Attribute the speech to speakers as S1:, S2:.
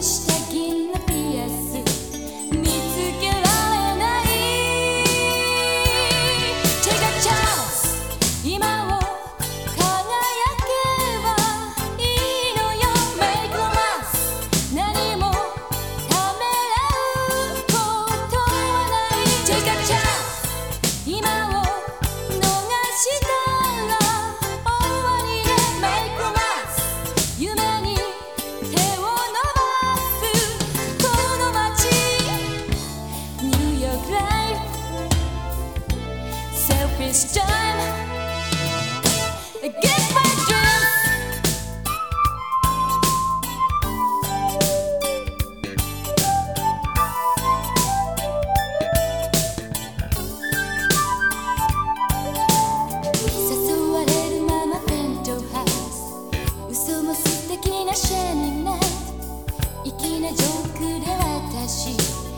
S1: ン誘われるままペントハウス嘘も素敵なシェイ粋なジョークで私